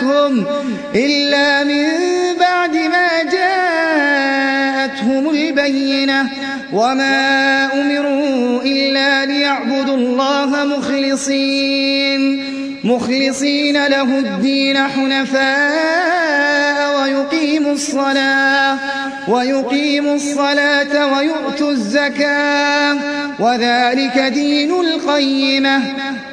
جاءتهم إلا من بعد ما جاءتهم البينة وما أمروا إلا ليعبدوا الله مخلصين مخلصين له الدين حنفاء ويقيموا الصلاة ويقيموا الصلاة ويؤتوا الزكاة وذلك دين القيمة.